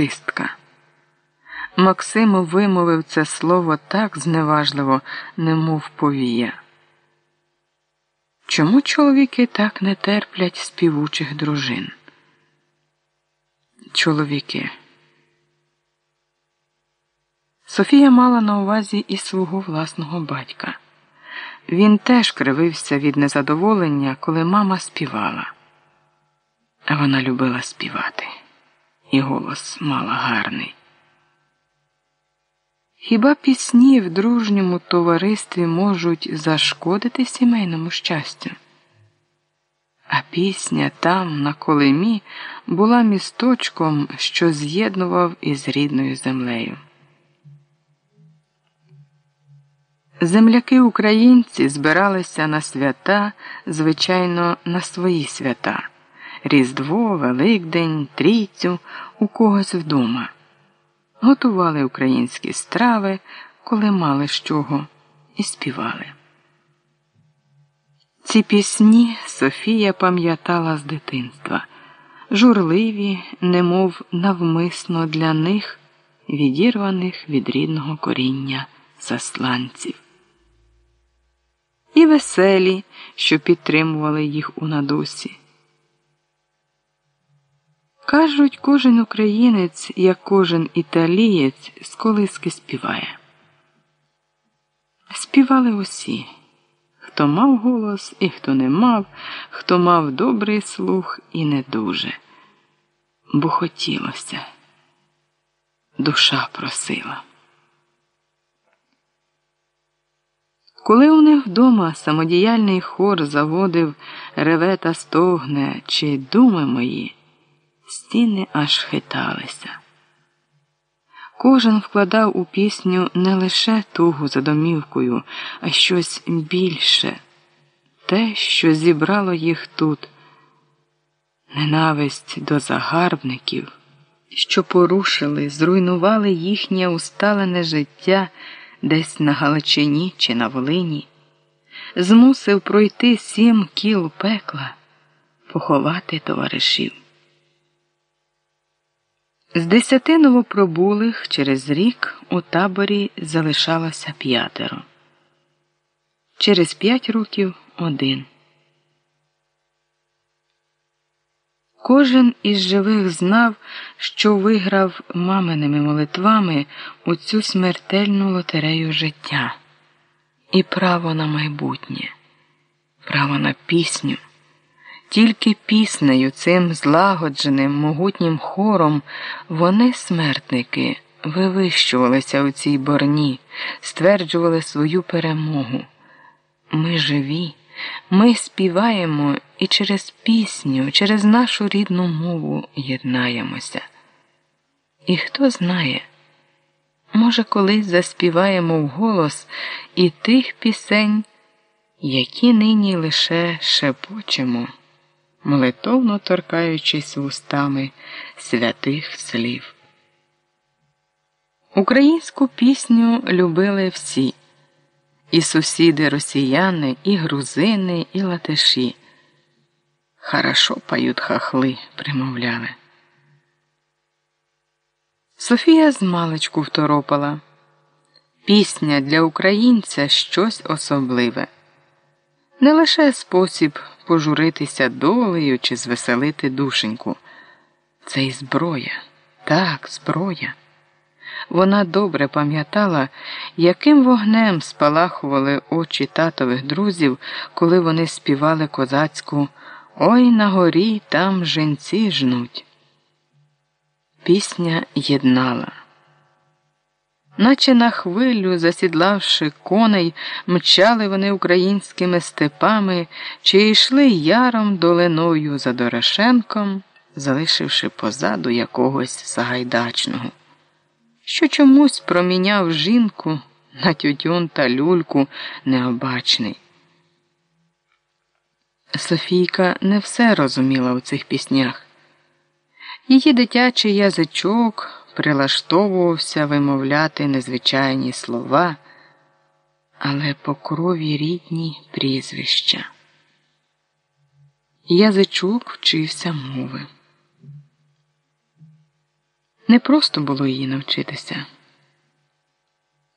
артистка. Максим вимовив це слово так зневажливо, немов повія. Чому чоловіки так не терплять співучих дружин? Чоловіки. Софія мала на увазі і свого власного батька. Він теж кривився від незадоволення, коли мама співала. А вона любила співати, і голос мала гарний. Хіба пісні в дружньому товаристві можуть зашкодити сімейному щастю? А пісня там, на колемі, була місточком, що з'єднував із рідною землею. Земляки українці збиралися на свята, звичайно, на свої свята Різдво, Великдень, Трійцю, у когось вдома. Готували українські страви, коли мали з чого, і співали. Ці пісні Софія пам'ятала з дитинства, журливі, немов навмисно для них, відірваних від рідного коріння засланців і веселі, що підтримували їх у надусі. Кажуть, кожен українець, як кожен італієць, з колиски співає. Співали усі, хто мав голос і хто не мав, хто мав добрий слух і не дуже, бо хотілося, душа просила. Коли у них вдома самодіяльний хор заводив реве та стогне чи думи мої, стіни аж хиталися. Кожен вкладав у пісню не лише тугу за домівкою, а щось більше, те, що зібрало їх тут, ненависть до загарбників, що порушили, зруйнували їхнє усталене життя десь на Галичині чи на Волині, змусив пройти сім кіл пекла, поховати товаришів. З десяти новопробулих через рік у таборі залишалося п'ятеро. Через п'ять років один. Кожен із живих знав, що виграв маминими молитвами у цю смертельну лотерею життя і право на майбутнє, право на пісню. Тільки піснею, цим злагодженим могутнім хором вони, смертники, вивищувалися у цій борні, стверджували свою перемогу. Ми живі. Ми співаємо і через пісню, через нашу рідну мову єднаємося. І хто знає, може, колись заспіваємо вголос і тих пісень, які нині лише шепочемо, молитовно торкаючись вустами святих слів. Українську пісню любили всі і сусіди росіяни, і грузини, і латиші. Хорошо поють хахли, примовляли. Софія з маличку второпала. Пісня для українця щось особливе, не лише спосіб пожуритися долею чи звеселити душеньку. Це й зброя, так, зброя. Вона добре пам'ятала, яким вогнем спалахували очі татових друзів, коли вони співали козацьку Ой на горі там женці жнуть. Пісня єднала. Наче на хвилю, засідлавши коней, мчали вони українськими степами чи йшли яром долиною за Дорошенком, залишивши позаду якогось Сагайдачного що чомусь проміняв жінку на тютюн та люльку необачний. Софійка не все розуміла у цих піснях. Її дитячий язичок прилаштовувався вимовляти незвичайні слова, але по крові рідні прізвища. Язичок вчився мови. Не просто було її навчитися.